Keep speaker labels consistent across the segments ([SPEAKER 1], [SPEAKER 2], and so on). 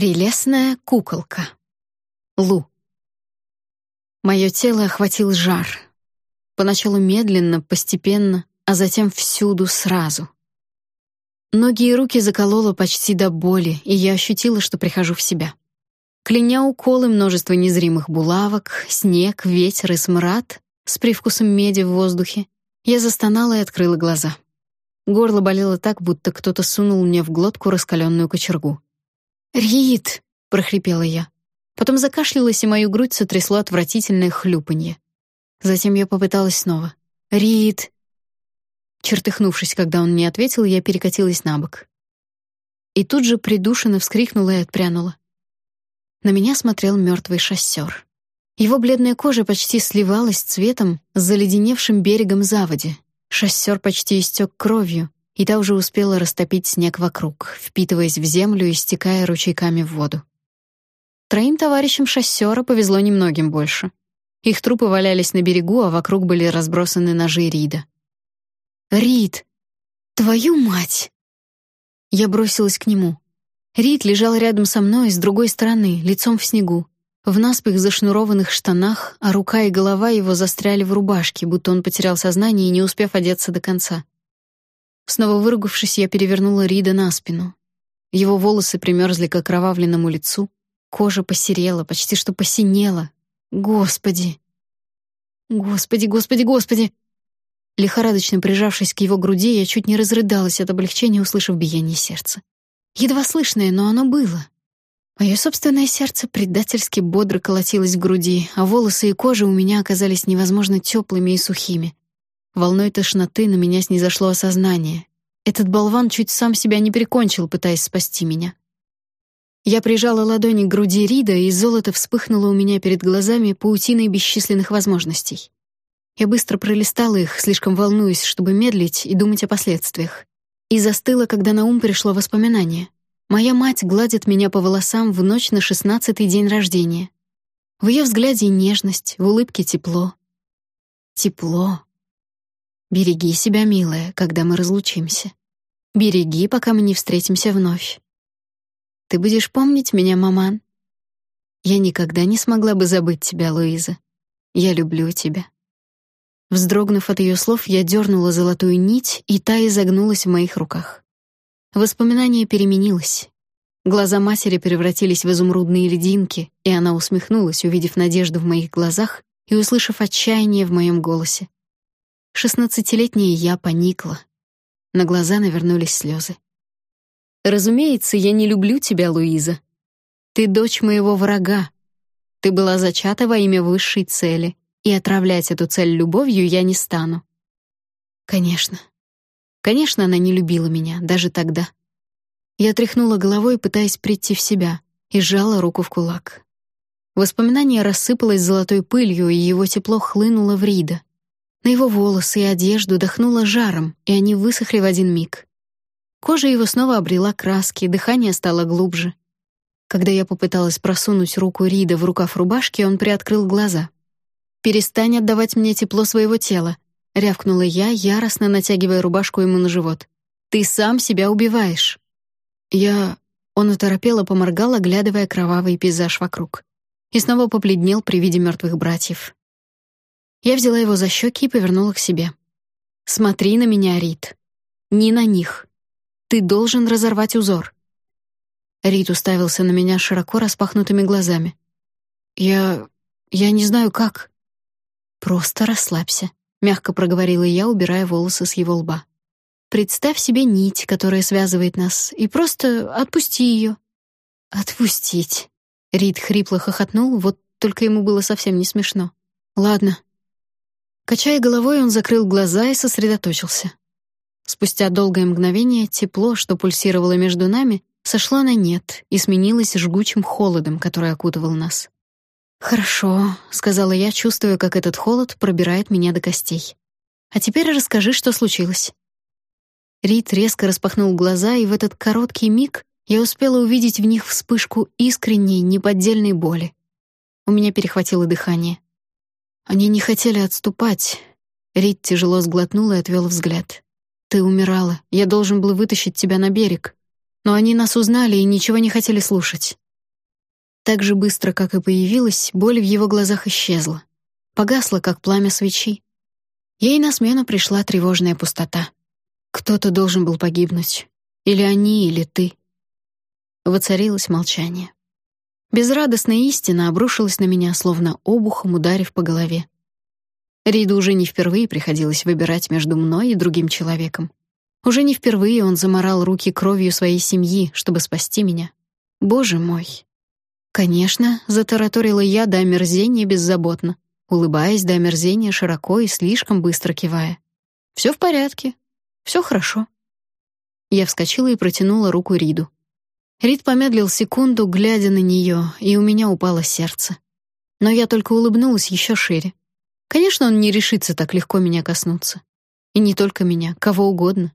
[SPEAKER 1] Прелестная куколка. Лу. Мое тело охватил жар. Поначалу медленно, постепенно, а затем всюду сразу. Ноги и руки закололо почти до боли, и я ощутила, что прихожу в себя. Кляня уколы множество незримых булавок, снег, ветер и смрад с привкусом меди в воздухе, я застонала и открыла глаза. Горло болело так, будто кто-то сунул мне в глотку раскаленную кочергу. «Рит!» — прохрипела я. Потом закашлялась, и мою грудь сотрясло отвратительное хлюпанье. Затем я попыталась снова. «Рит!» Чертыхнувшись, когда он не ответил, я перекатилась на бок. И тут же придушенно вскрикнула и отпрянула. На меня смотрел мертвый шоссер. Его бледная кожа почти сливалась цветом с заледеневшим берегом заводи. Шоссер почти истек кровью, и та уже успела растопить снег вокруг, впитываясь в землю и стекая ручейками в воду. Троим товарищам шоссера повезло немногим больше. Их трупы валялись на берегу, а вокруг были разбросаны ножи Рида. «Рид! Твою мать!» Я бросилась к нему. Рид лежал рядом со мной с другой стороны, лицом в снегу, в наспех зашнурованных штанах, а рука и голова его застряли в рубашке, будто он потерял сознание и не успев одеться до конца. Снова выругавшись, я перевернула Рида на спину. Его волосы примерзли к окровавленному лицу, кожа посерела, почти что посинела. Господи! Господи, господи, господи! Лихорадочно прижавшись к его груди, я чуть не разрыдалась от облегчения, услышав биение сердца. Едва слышное, но оно было. Мое собственное сердце предательски бодро колотилось в груди, а волосы и кожа у меня оказались невозможно теплыми и сухими. Волной тошноты на меня снизошло осознание. Этот болван чуть сам себя не прикончил, пытаясь спасти меня. Я прижала ладони к груди Рида, и золото вспыхнуло у меня перед глазами паутиной бесчисленных возможностей. Я быстро пролистала их, слишком волнуясь, чтобы медлить и думать о последствиях. И застыла, когда на ум пришло воспоминание. Моя мать гладит меня по волосам в ночь на шестнадцатый день рождения. В ее взгляде нежность, в улыбке тепло. Тепло. Береги себя, милая, когда мы разлучимся. Береги, пока мы не встретимся вновь. Ты будешь помнить меня, маман? Я никогда не смогла бы забыть тебя, Луиза. Я люблю тебя. Вздрогнув от ее слов, я дернула золотую нить, и та изогнулась в моих руках. Воспоминание переменилось. Глаза матери превратились в изумрудные лединки, и она усмехнулась, увидев надежду в моих глазах и услышав отчаяние в моем голосе. Шестнадцатилетняя я поникла. На глаза навернулись слезы. «Разумеется, я не люблю тебя, Луиза. Ты дочь моего врага. Ты была зачата во имя высшей цели, и отравлять эту цель любовью я не стану». Конечно. Конечно, она не любила меня, даже тогда. Я тряхнула головой, пытаясь прийти в себя, и сжала руку в кулак. Воспоминание рассыпалось золотой пылью, и его тепло хлынуло в Рида. На его волосы и одежду дохнуло жаром, и они высохли в один миг. Кожа его снова обрела краски, дыхание стало глубже. Когда я попыталась просунуть руку Рида в рукав рубашки, он приоткрыл глаза. «Перестань отдавать мне тепло своего тела», — рявкнула я, яростно натягивая рубашку ему на живот. «Ты сам себя убиваешь». Я... Он оторопело поморгал, оглядывая кровавый пейзаж вокруг. И снова побледнел при виде мертвых братьев. Я взяла его за щеки и повернула к себе. «Смотри на меня, Рит. Не на них. Ты должен разорвать узор». Рит уставился на меня широко распахнутыми глазами. «Я... я не знаю, как». «Просто расслабься», — мягко проговорила я, убирая волосы с его лба. «Представь себе нить, которая связывает нас, и просто отпусти ее». «Отпустить?» Рид хрипло хохотнул, вот только ему было совсем не смешно. «Ладно, Качая головой, он закрыл глаза и сосредоточился. Спустя долгое мгновение тепло, что пульсировало между нами, сошло на нет и сменилось жгучим холодом, который окутывал нас. «Хорошо», — сказала я, чувствуя, как этот холод пробирает меня до костей. «А теперь расскажи, что случилось». Рид резко распахнул глаза, и в этот короткий миг я успела увидеть в них вспышку искренней, неподдельной боли. У меня перехватило дыхание. Они не хотели отступать. Рид тяжело сглотнул и отвел взгляд. Ты умирала. Я должен был вытащить тебя на берег. Но они нас узнали и ничего не хотели слушать. Так же быстро, как и появилась, боль в его глазах исчезла. Погасла, как пламя свечи. Ей на смену пришла тревожная пустота. Кто-то должен был погибнуть. Или они, или ты. Воцарилось молчание. Безрадостная истина обрушилась на меня, словно обухом ударив по голове. Риду уже не впервые приходилось выбирать между мной и другим человеком. Уже не впервые он заморал руки кровью своей семьи, чтобы спасти меня. Боже мой. Конечно, затараторила я до омерзения беззаботно, улыбаясь до омерзения широко и слишком быстро кивая. Все в порядке. все хорошо. Я вскочила и протянула руку Риду. Рид помедлил секунду, глядя на нее, и у меня упало сердце. Но я только улыбнулась еще шире. Конечно, он не решится так легко меня коснуться. И не только меня, кого угодно.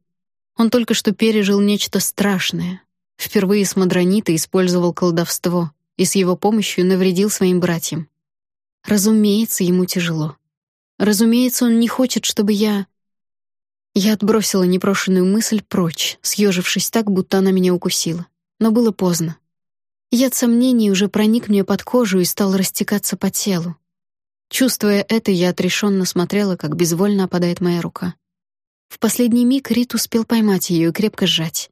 [SPEAKER 1] Он только что пережил нечто страшное. Впервые с Мадронита использовал колдовство и с его помощью навредил своим братьям. Разумеется, ему тяжело. Разумеется, он не хочет, чтобы я... Я отбросила непрошенную мысль прочь, съежившись так, будто она меня укусила. Но было поздно. Яд сомнений уже проник мне под кожу и стал растекаться по телу. Чувствуя это, я отрешенно смотрела, как безвольно опадает моя рука. В последний миг Рит успел поймать ее и крепко сжать.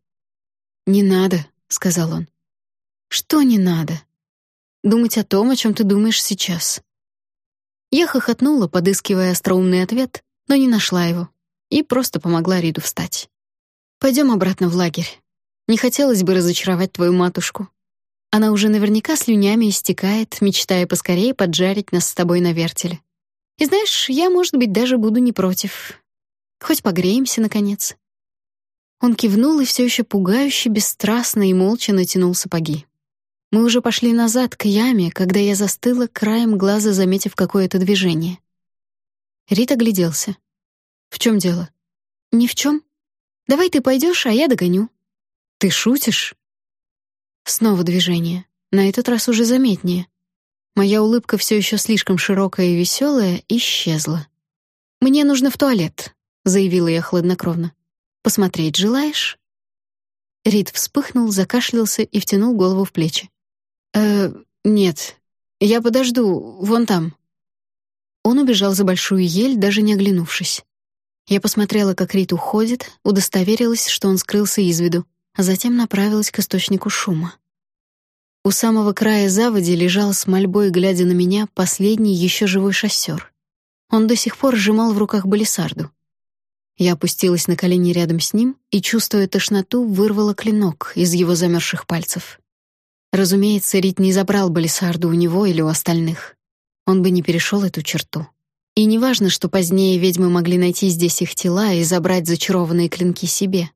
[SPEAKER 1] «Не надо», — сказал он. «Что не надо?» «Думать о том, о чем ты думаешь сейчас». Я хохотнула, подыскивая остроумный ответ, но не нашла его, и просто помогла Риду встать. Пойдем обратно в лагерь. Не хотелось бы разочаровать твою матушку. Она уже наверняка слюнями истекает, мечтая поскорее поджарить нас с тобой на вертеле. И знаешь, я, может быть, даже буду не против. Хоть погреемся, наконец». Он кивнул и все еще пугающе, бесстрастно и молча натянул сапоги. Мы уже пошли назад, к яме, когда я застыла, краем глаза заметив какое-то движение. Рит огляделся. «В чем дело?» «Ни в чем. Давай ты пойдешь, а я догоню». «Ты шутишь?» Снова движение. На этот раз уже заметнее. Моя улыбка все еще слишком широкая и веселая исчезла. «Мне нужно в туалет», — заявила я хладнокровно. «Посмотреть желаешь?» Рид вспыхнул, закашлялся и втянул голову в плечи. «Э, нет, я подожду, вон там». Он убежал за большую ель, даже не оглянувшись. Я посмотрела, как Рид уходит, удостоверилась, что он скрылся из виду, затем направилась к источнику шума. У самого края заводи лежал с мольбой, глядя на меня, последний еще живой шоссер. Он до сих пор сжимал в руках балисарду. Я опустилась на колени рядом с ним и, чувствуя тошноту, вырвала клинок из его замерзших пальцев. Разумеется, Рит не забрал балисарду у него или у остальных. Он бы не перешел эту черту. И неважно, что позднее ведьмы могли найти здесь их тела и забрать зачарованные клинки себе.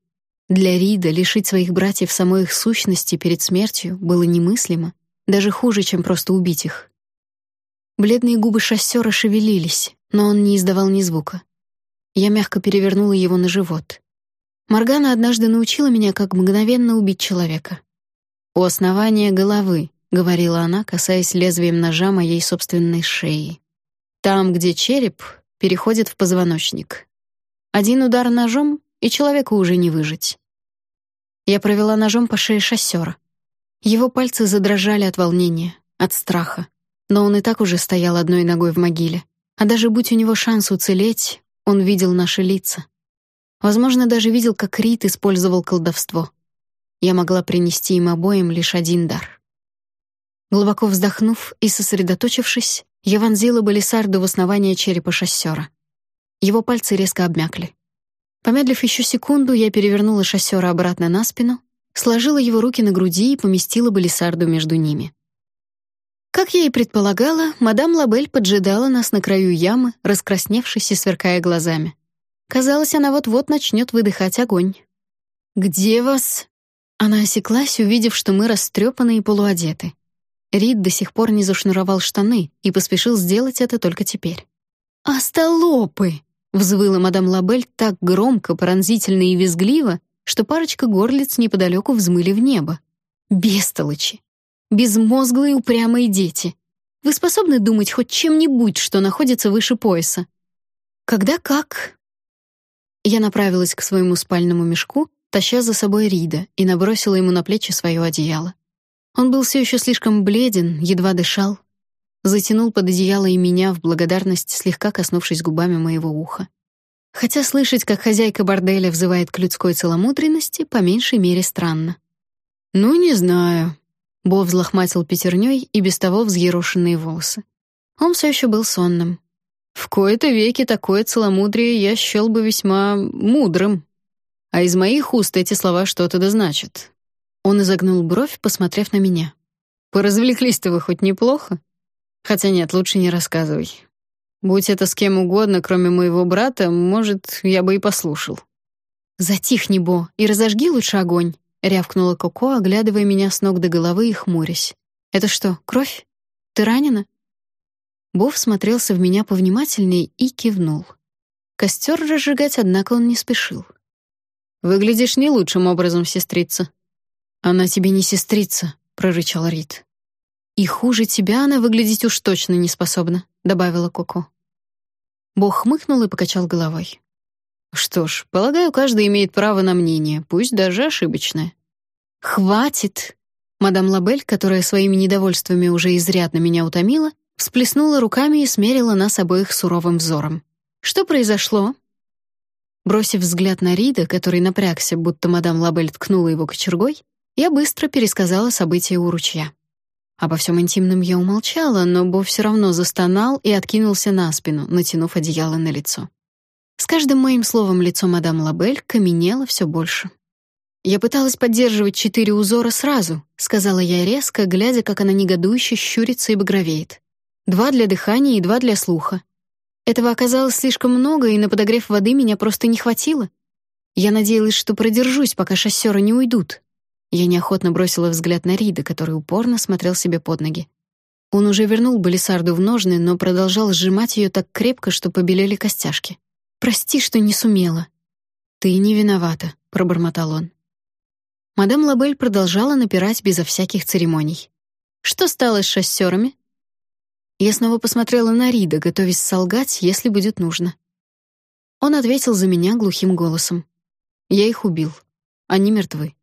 [SPEAKER 1] Для Рида лишить своих братьев самой их сущности перед смертью было немыслимо, даже хуже, чем просто убить их. Бледные губы шоссера шевелились, но он не издавал ни звука. Я мягко перевернула его на живот. Моргана однажды научила меня, как мгновенно убить человека. «У основания головы», — говорила она, касаясь лезвием ножа моей собственной шеи. «Там, где череп, переходит в позвоночник. Один удар ножом, и человеку уже не выжить». Я провела ножом по шее шоссера. Его пальцы задрожали от волнения, от страха, но он и так уже стоял одной ногой в могиле. А даже будь у него шанс уцелеть, он видел наши лица. Возможно, даже видел, как Рит использовал колдовство. Я могла принести им обоим лишь один дар. Глубоко вздохнув и сосредоточившись, я вонзила балисарду в основание черепа шоссера. Его пальцы резко обмякли. Помедлив еще секунду, я перевернула шоссера обратно на спину, сложила его руки на груди и поместила балисарду между ними. Как я и предполагала, мадам Лабель поджидала нас на краю ямы, раскрасневшись и сверкая глазами. Казалось, она вот-вот начнет выдыхать огонь. «Где вас?» Она осеклась, увидев, что мы растрепаны и полуодеты. Рид до сих пор не зашнуровал штаны и поспешил сделать это только теперь. «Остолопы!» — взвыла мадам Лабель так громко, пронзительно и визгливо, что парочка горлиц неподалеку взмыли в небо. «Бестолочи! Безмозглые упрямые дети. Вы способны думать хоть чем-нибудь, что находится выше пояса? Когда как? Я направилась к своему спальному мешку, таща за собой Рида, и набросила ему на плечи свое одеяло. Он был все еще слишком бледен, едва дышал. Затянул под одеяло и меня в благодарность, слегка коснувшись губами моего уха. Хотя слышать, как хозяйка борделя взывает к людской целомудренности, по меньшей мере странно. «Ну, не знаю». Бо взлохматил пятерней и без того взъерошенные волосы. Он все еще был сонным. В кои-то веки такое целомудрие я счел бы весьма мудрым. А из моих уст эти слова что-то да значат. Он изогнул бровь, посмотрев на меня. Поразвлеклись-то вы хоть неплохо? Хотя нет, лучше не рассказывай. Будь это с кем угодно, кроме моего брата, может, я бы и послушал. Затихни, Бо, и разожги лучше огонь, рявкнула Коко, оглядывая меня с ног до головы и хмурясь. Это что, кровь? Ты ранена? Бов смотрелся в меня повнимательнее и кивнул. Костер разжигать, однако, он не спешил. «Выглядишь не лучшим образом, сестрица». «Она тебе не сестрица», — прорычал Рид. «И хуже тебя она выглядеть уж точно не способна», — добавила Коко. Бог хмыкнул и покачал головой. «Что ж, полагаю, каждый имеет право на мнение, пусть даже ошибочное». «Хватит!» Мадам Лабель, которая своими недовольствами уже изрядно меня утомила, всплеснула руками и смерила нас обоих суровым взором. «Что произошло?» Бросив взгляд на Рида, который напрягся, будто мадам Лабель ткнула его кочергой, я быстро пересказала события у ручья. Обо всем интимном я умолчала, но Бо все равно застонал и откинулся на спину, натянув одеяло на лицо. С каждым моим словом лицо мадам Лабель каменело все больше. «Я пыталась поддерживать четыре узора сразу», — сказала я резко, глядя, как она негодующе щурится и багровеет. Два для дыхания и два для слуха. Этого оказалось слишком много, и на подогрев воды меня просто не хватило. Я надеялась, что продержусь, пока шоссеры не уйдут. Я неохотно бросила взгляд на Рида, который упорно смотрел себе под ноги. Он уже вернул Балисарду в ножны, но продолжал сжимать ее так крепко, что побелели костяшки. «Прости, что не сумела». «Ты не виновата», — пробормотал он. Мадам Лабель продолжала напирать безо всяких церемоний. «Что стало с шоссерами?» Я снова посмотрела на Рида, готовясь солгать, если будет нужно. Он ответил за меня глухим голосом. Я их убил. Они мертвы.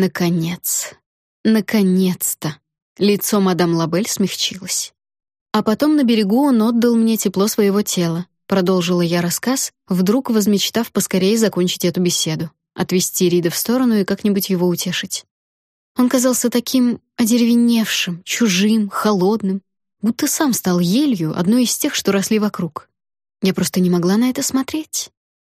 [SPEAKER 1] Наконец. Наконец-то. Лицо мадам Лабель смягчилось. А потом на берегу он отдал мне тепло своего тела. Продолжила я рассказ, вдруг возмечтав поскорее закончить эту беседу, отвести Рида в сторону и как-нибудь его утешить. Он казался таким одеревеневшим, чужим, холодным, будто сам стал елью, одной из тех, что росли вокруг. Я просто не могла на это смотреть.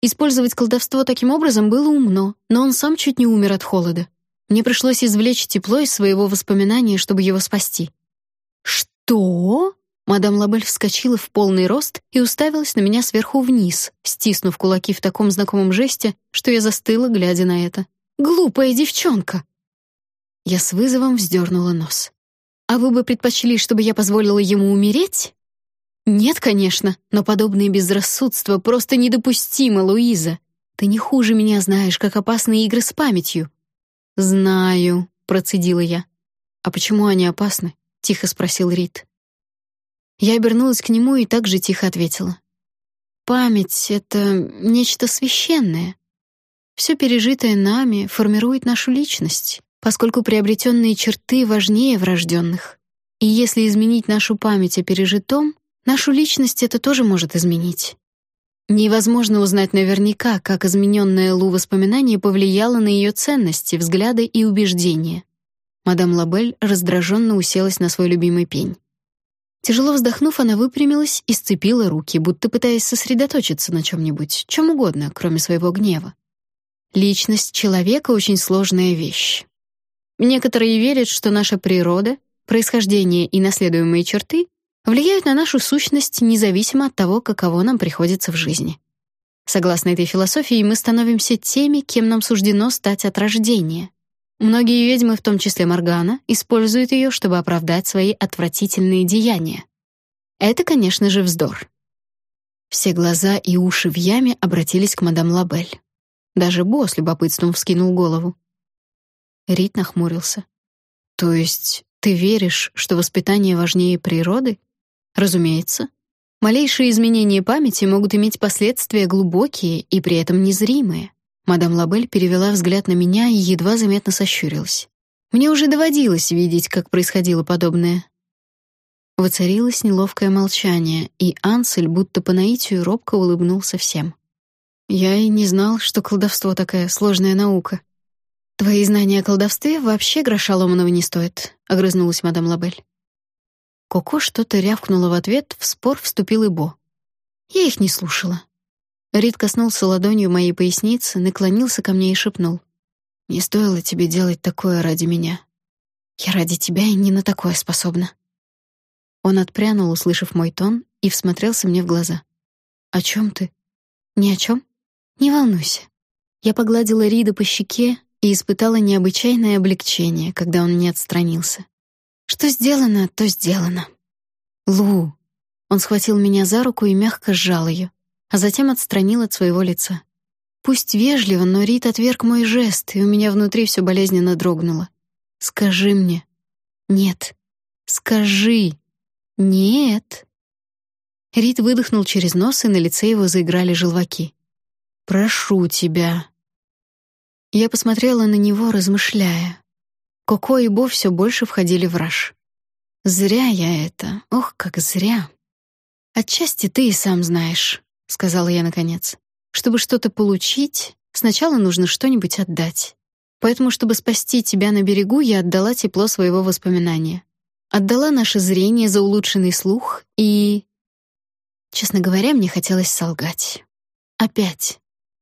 [SPEAKER 1] Использовать колдовство таким образом было умно, но он сам чуть не умер от холода. Мне пришлось извлечь тепло из своего воспоминания, чтобы его спасти. «Что?» Мадам Лабель вскочила в полный рост и уставилась на меня сверху вниз, стиснув кулаки в таком знакомом жесте, что я застыла, глядя на это. «Глупая девчонка!» Я с вызовом вздернула нос. А вы бы предпочли, чтобы я позволила ему умереть? Нет, конечно, но подобное безрассудство просто недопустимо, Луиза. Ты не хуже меня знаешь, как опасны игры с памятью. Знаю, процедила я. А почему они опасны? тихо спросил Рид. Я обернулась к нему и также тихо ответила. Память — это нечто священное. Все пережитое нами формирует нашу личность поскольку приобретенные черты важнее врожденных. И если изменить нашу память о пережитом, нашу личность это тоже может изменить. Невозможно узнать наверняка, как измененное Лу воспоминание повлияло на ее ценности, взгляды и убеждения. Мадам Лабель раздраженно уселась на свой любимый пень. Тяжело вздохнув, она выпрямилась и сцепила руки, будто пытаясь сосредоточиться на чем нибудь чем угодно, кроме своего гнева. Личность человека — очень сложная вещь. Некоторые верят, что наша природа, происхождение и наследуемые черты влияют на нашу сущность независимо от того, каково нам приходится в жизни. Согласно этой философии, мы становимся теми, кем нам суждено стать от рождения. Многие ведьмы, в том числе Моргана, используют ее, чтобы оправдать свои отвратительные деяния. Это, конечно же, вздор. Все глаза и уши в яме обратились к мадам Лабель. Даже босс любопытством вскинул голову. Рит нахмурился. То есть ты веришь, что воспитание важнее природы? Разумеется. Малейшие изменения памяти могут иметь последствия глубокие и при этом незримые. Мадам Лабель перевела взгляд на меня и едва заметно сощурилась. Мне уже доводилось видеть, как происходило подобное. Воцарилось неловкое молчание, и Ансель будто по наитию робко улыбнулся всем. Я и не знал, что колдовство такая сложная наука. Твои знания о колдовстве вообще гроша ломаного не стоят, огрызнулась мадам Лабель. Коко что-то рявкнула в ответ, в спор вступил и Бо. Я их не слушала. Рид коснулся ладонью моей поясницы, наклонился ко мне и шепнул: "Не стоило тебе делать такое ради меня. Я ради тебя и не на такое способна". Он отпрянул, услышав мой тон, и всмотрелся мне в глаза. «О чем ты?» «Ни о чем. Не волнуйся». Я погладила Рида по щеке и испытала необычайное облегчение, когда он не отстранился. «Что сделано, то сделано». «Лу». Он схватил меня за руку и мягко сжал ее, а затем отстранил от своего лица. Пусть вежливо, но Рид отверг мой жест, и у меня внутри все болезненно дрогнуло. «Скажи мне». «Нет». «Скажи». «Нет». Рид выдохнул через нос, и на лице его заиграли желваки. «Прошу тебя». Я посмотрела на него, размышляя. Коко и Бо все больше входили в раж. «Зря я это, ох, как зря». «Отчасти ты и сам знаешь», — сказала я наконец. «Чтобы что-то получить, сначала нужно что-нибудь отдать. Поэтому, чтобы спасти тебя на берегу, я отдала тепло своего воспоминания. Отдала наше зрение за улучшенный слух и... Честно говоря, мне хотелось солгать. Опять.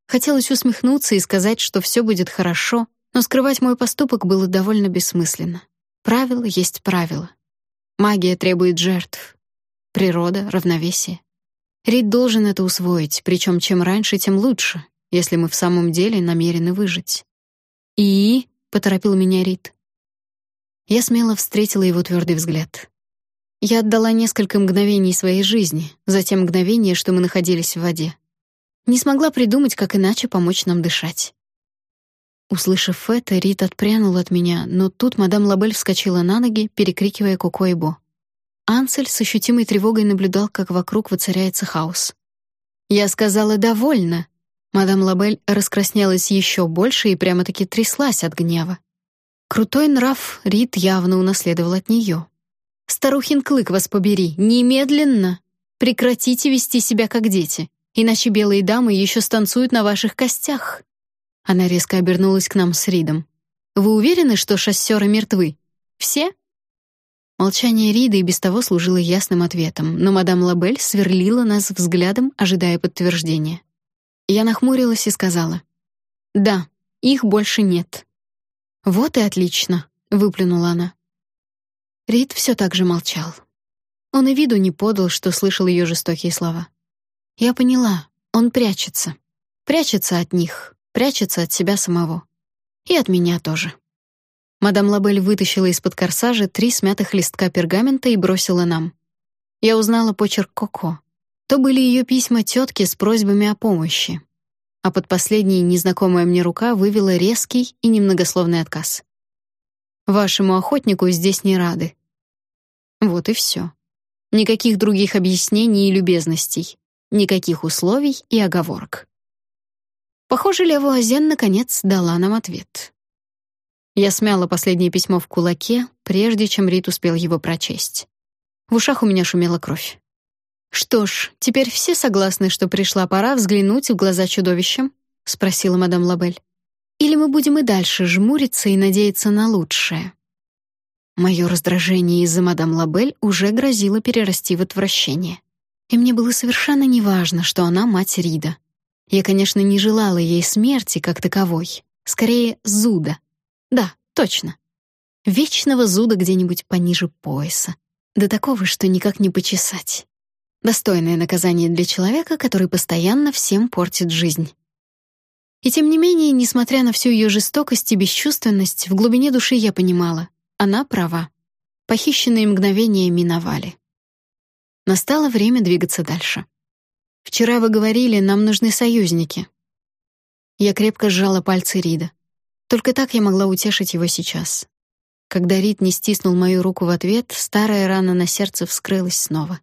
[SPEAKER 1] Хотелось усмехнуться и сказать, что все будет хорошо, но скрывать мой поступок было довольно бессмысленно. Правило есть правило. Магия требует жертв. Природа — равновесие. Рид должен это усвоить, причем чем раньше, тем лучше, если мы в самом деле намерены выжить. «И?» — поторопил меня Рид. Я смело встретила его твердый взгляд. Я отдала несколько мгновений своей жизни, за те мгновения, что мы находились в воде. Не смогла придумать, как иначе помочь нам дышать. Услышав это, Рит отпрянул от меня, но тут мадам Лабель вскочила на ноги, перекрикивая Коко и Бо. Ансель с ощутимой тревогой наблюдал, как вокруг воцаряется хаос. Я сказала «довольно». Мадам Лабель раскраснелась еще больше и прямо-таки тряслась от гнева. Крутой нрав Рид явно унаследовал от нее. «Старухин клык вас побери, немедленно! Прекратите вести себя как дети, иначе белые дамы еще станцуют на ваших костях!» Она резко обернулась к нам с Ридом. «Вы уверены, что шоссеры мертвы? Все?» Молчание Рида и без того служило ясным ответом, но мадам Лабель сверлила нас взглядом, ожидая подтверждения. Я нахмурилась и сказала. «Да, их больше нет. «Вот и отлично», — выплюнула она. Рид все так же молчал. Он и виду не подал, что слышал ее жестокие слова. Я поняла, он прячется. Прячется от них, прячется от себя самого. И от меня тоже. Мадам Лабель вытащила из-под корсажа три смятых листка пергамента и бросила нам. Я узнала почерк Коко. То были ее письма тетке с просьбами о помощи а под последней незнакомая мне рука вывела резкий и немногословный отказ. «Вашему охотнику здесь не рады». Вот и все. Никаких других объяснений и любезностей, никаких условий и оговорок. Похоже, Левуазен наконец дала нам ответ. Я смяла последнее письмо в кулаке, прежде чем Рит успел его прочесть. В ушах у меня шумела кровь. Что ж, теперь все согласны, что пришла пора взглянуть в глаза чудовищам, спросила мадам Лабель. Или мы будем и дальше жмуриться и надеяться на лучшее? Мое раздражение из-за мадам Лабель уже грозило перерасти в отвращение. И мне было совершенно неважно, что она мать Рида. Я, конечно, не желала ей смерти как таковой, скорее зуда. Да, точно. Вечного зуда где-нибудь пониже пояса. До такого, что никак не почесать. Достойное наказание для человека, который постоянно всем портит жизнь. И тем не менее, несмотря на всю ее жестокость и бесчувственность, в глубине души я понимала, она права. Похищенные мгновения миновали. Настало время двигаться дальше. Вчера вы говорили, нам нужны союзники. Я крепко сжала пальцы Рида. Только так я могла утешить его сейчас. Когда Рид не стиснул мою руку в ответ, старая рана на сердце вскрылась снова.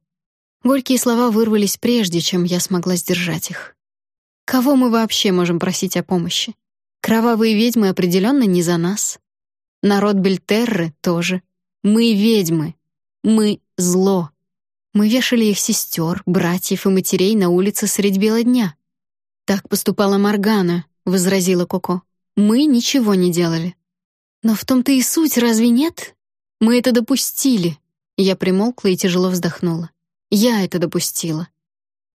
[SPEAKER 1] Горькие слова вырвались прежде, чем я смогла сдержать их. Кого мы вообще можем просить о помощи? Кровавые ведьмы определенно не за нас. Народ Бельтерры тоже. Мы ведьмы. Мы зло. Мы вешали их сестер, братьев и матерей на улице средь бела дня. Так поступала Моргана, возразила Коко. Мы ничего не делали. Но в том-то и суть, разве нет? Мы это допустили. Я примолкла и тяжело вздохнула. Я это допустила.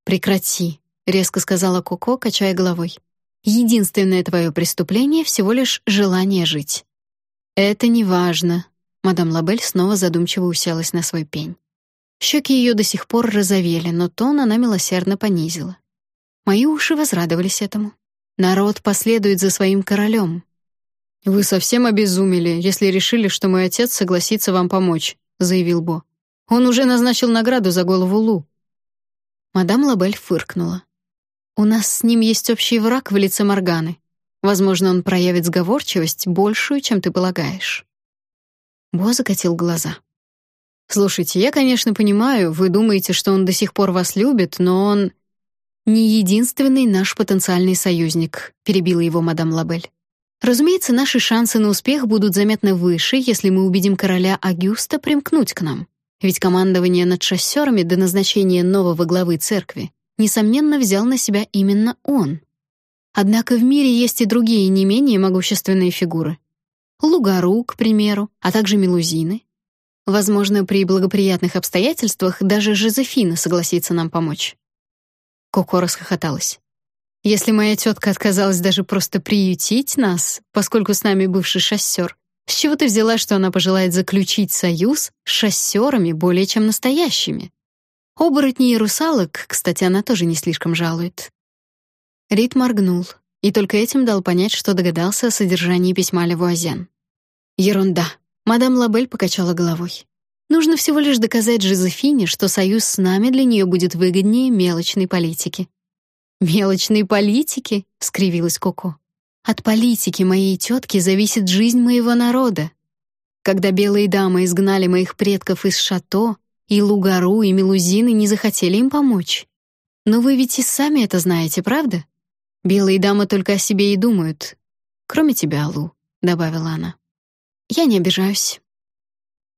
[SPEAKER 1] Прекрати, резко сказала Коко, качая головой. Единственное твое преступление всего лишь желание жить. Это не важно. Мадам Лабель снова задумчиво уселась на свой пень. Щеки ее до сих пор розовели, но тон она милосердно понизила. Мои уши возрадовались этому. Народ последует за своим королем. Вы совсем обезумели, если решили, что мой отец согласится вам помочь, заявил Бо. Он уже назначил награду за голову Лу. Мадам Лабель фыркнула. У нас с ним есть общий враг в лице Морганы. Возможно, он проявит сговорчивость большую, чем ты полагаешь. Бо закатил глаза. Слушайте, я, конечно, понимаю, вы думаете, что он до сих пор вас любит, но он не единственный наш потенциальный союзник, перебила его мадам Лабель. Разумеется, наши шансы на успех будут заметно выше, если мы убедим короля Агюста примкнуть к нам. Ведь командование над шоссерами до назначения нового главы церкви несомненно взял на себя именно он. Однако в мире есть и другие не менее могущественные фигуры. Лугару, к примеру, а также Мелузины. Возможно, при благоприятных обстоятельствах даже Жозефина согласится нам помочь. Коко расхохоталась. Если моя тетка отказалась даже просто приютить нас, поскольку с нами бывший шоссер, с чего ты взяла, что она пожелает заключить союз с шоссерами более чем настоящими? Оборотней и русалок, кстати, она тоже не слишком жалует. Рид моргнул и только этим дал понять, что догадался о содержании письма Левуазен. Ерунда. Мадам Лабель покачала головой. Нужно всего лишь доказать Жозефине, что союз с нами для нее будет выгоднее мелочной политики. Мелочной политики, скривилась Коко. От политики моей тетки зависит жизнь моего народа. Когда белые дамы изгнали моих предков из шато, и Лугару, и Мелузины не захотели им помочь. Но вы ведь и сами это знаете, правда? Белые дамы только о себе и думают. Кроме тебя, Лу, добавила она. Я не обижаюсь.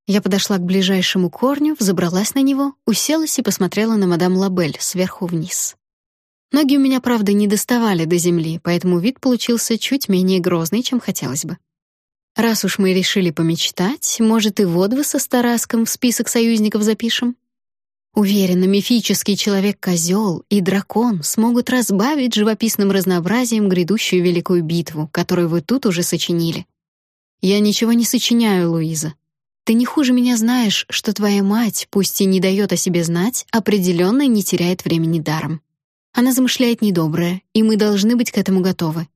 [SPEAKER 1] Я подошла к ближайшему корню, взобралась на него, уселась и посмотрела на мадам Лабель сверху вниз. Ноги у меня, правда, не доставали до земли, поэтому вид получился чуть менее грозный, чем хотелось бы. Раз уж мы решили помечтать, может, и Водва со Стараском в список союзников запишем? Уверена, мифический человек-козел и дракон смогут разбавить живописным разнообразием грядущую великую битву, которую вы тут уже сочинили. Я ничего не сочиняю, Луиза. Ты не хуже меня знаешь, что твоя мать, пусть и не дает о себе знать, определенно не теряет времени даром. Она замышляет недоброе, и мы должны быть к этому готовы.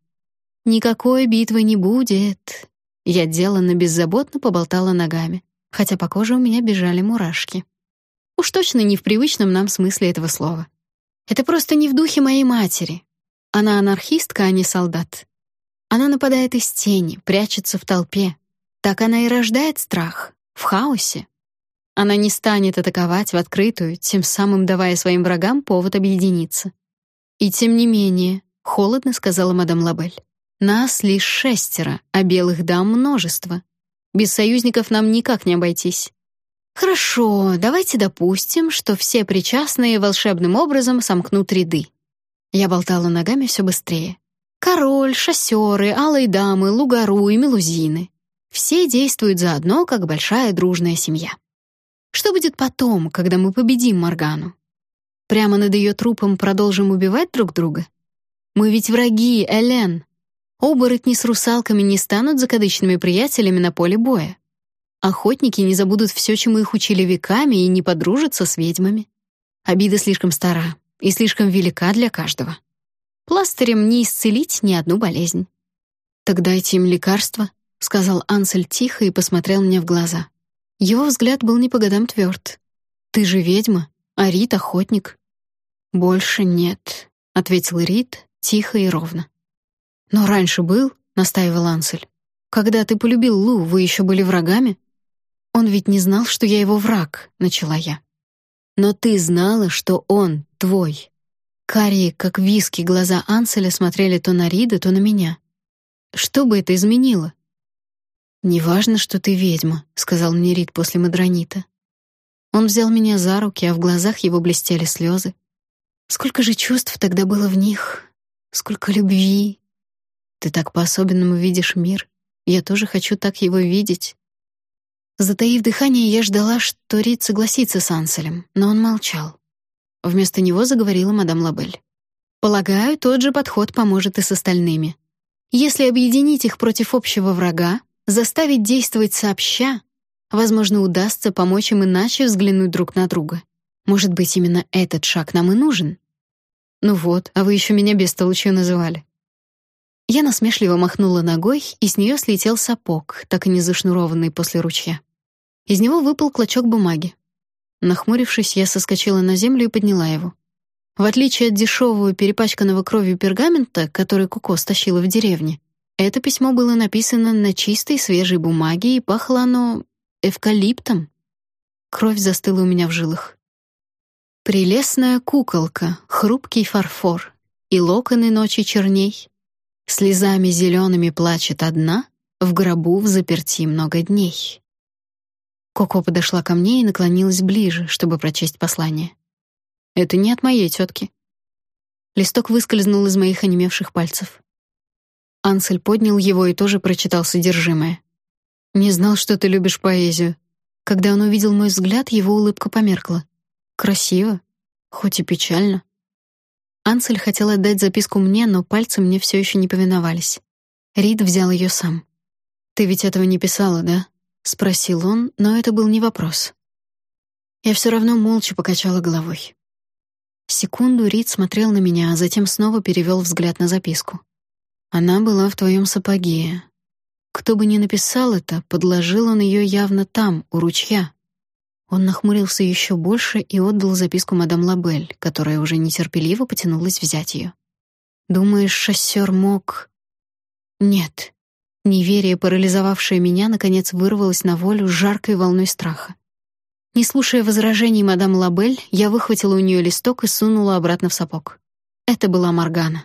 [SPEAKER 1] Никакой битвы не будет. Я деланно беззаботно поболтала ногами, хотя по коже у меня бежали мурашки. Уж точно не в привычном нам смысле этого слова. Это просто не в духе моей матери. Она анархистка, а не солдат. Она нападает из тени, прячется в толпе. Так она и рождает страх, в хаосе. Она не станет атаковать в открытую, тем самым давая своим врагам повод объединиться. И тем не менее, холодно сказала мадам Лабель. Нас лишь шестеро, а белых дам множество. Без союзников нам никак не обойтись. Хорошо, давайте допустим, что все причастные волшебным образом сомкнут ряды. Я болтала ногами все быстрее. Король, шоссеры, алые дамы, лугару и мелузины. Все действуют заодно, как большая дружная семья. Что будет потом, когда мы победим Моргану? Прямо над ее трупом продолжим убивать друг друга? Мы ведь враги, Элен. Оборотни с русалками не станут закадычными приятелями на поле боя. Охотники не забудут все, чему их учили веками, и не подружатся с ведьмами. Обида слишком стара и слишком велика для каждого. Пластырем не исцелить ни одну болезнь. «Так дайте им лекарство», — сказал Ансель тихо и посмотрел мне в глаза. Его взгляд был не по годам тверд. «Ты же ведьма, а Рит — охотник». «Больше нет», — ответил Рит тихо и ровно. «Но раньше был», — настаивал Ансель. «Когда ты полюбил Лу, вы еще были врагами?» «Он ведь не знал, что я его враг», — начала я. «Но ты знала, что он твой». Карие, как виски, глаза Анселя смотрели то на Рида, то на меня. Что бы это изменило? «Неважно, что ты ведьма», — сказал мне Рид после Мадронита. Он взял меня за руки, а в глазах его блестели слезы. Сколько же чувств тогда было в них, сколько любви. Ты так по-особенному видишь мир. Я тоже хочу так его видеть. Затаив дыхание, я ждала, что Рид согласится с Анселем, но он молчал. Вместо него заговорила мадам Лабель. Полагаю, тот же подход поможет и с остальными. Если объединить их против общего врага, заставить действовать сообща, возможно, удастся помочь им иначе взглянуть друг на друга. Может быть, именно этот шаг нам и нужен. Ну вот, а вы еще меня бестолочью называли. Я насмешливо махнула ногой, и с нее слетел сапог, так и не зашнурованный после ручья. Из него выпал клочок бумаги. Нахмурившись, я соскочила на землю и подняла его. В отличие от дешевого перепачканного кровью пергамента, который Куко стащила в деревне, это письмо было написано на чистой свежей бумаге и пахло оно эвкалиптом. Кровь застыла у меня в жилах. Прелестная куколка, хрупкий фарфор, и локоны ночи черней. Слезами зелеными плачет одна, в гробу в заперти много дней. Коко подошла ко мне и наклонилась ближе, чтобы прочесть послание. Это не от моей тетки. Листок выскользнул из моих онемевших пальцев. Ансель поднял его и тоже прочитал содержимое. Не знал, что ты любишь поэзию. Когда он увидел мой взгляд, его улыбка померкла. Красиво, хоть и печально. Ансель хотел отдать записку мне, но пальцы мне все еще не повиновались. Рид взял ее сам. «Ты ведь этого не писала, да?» — спросил он, но это был не вопрос. Я все равно молча покачала головой. Секунду Рид смотрел на меня, а затем снова перевел взгляд на записку. «Она была в твоем сапоге. Кто бы ни написал это, подложил он ее явно там, у ручья, он нахмурился еще больше и отдал записку мадам Лабель, которая уже нетерпеливо потянулась взять ее. «Думаешь, шоссер мог...» «Нет». Неверие, парализовавшее меня, наконец вырвалось на волю жаркой волной страха. Не слушая возражений мадам Лабель, я выхватила у нее листок и сунула обратно в сапог. Это была Моргана.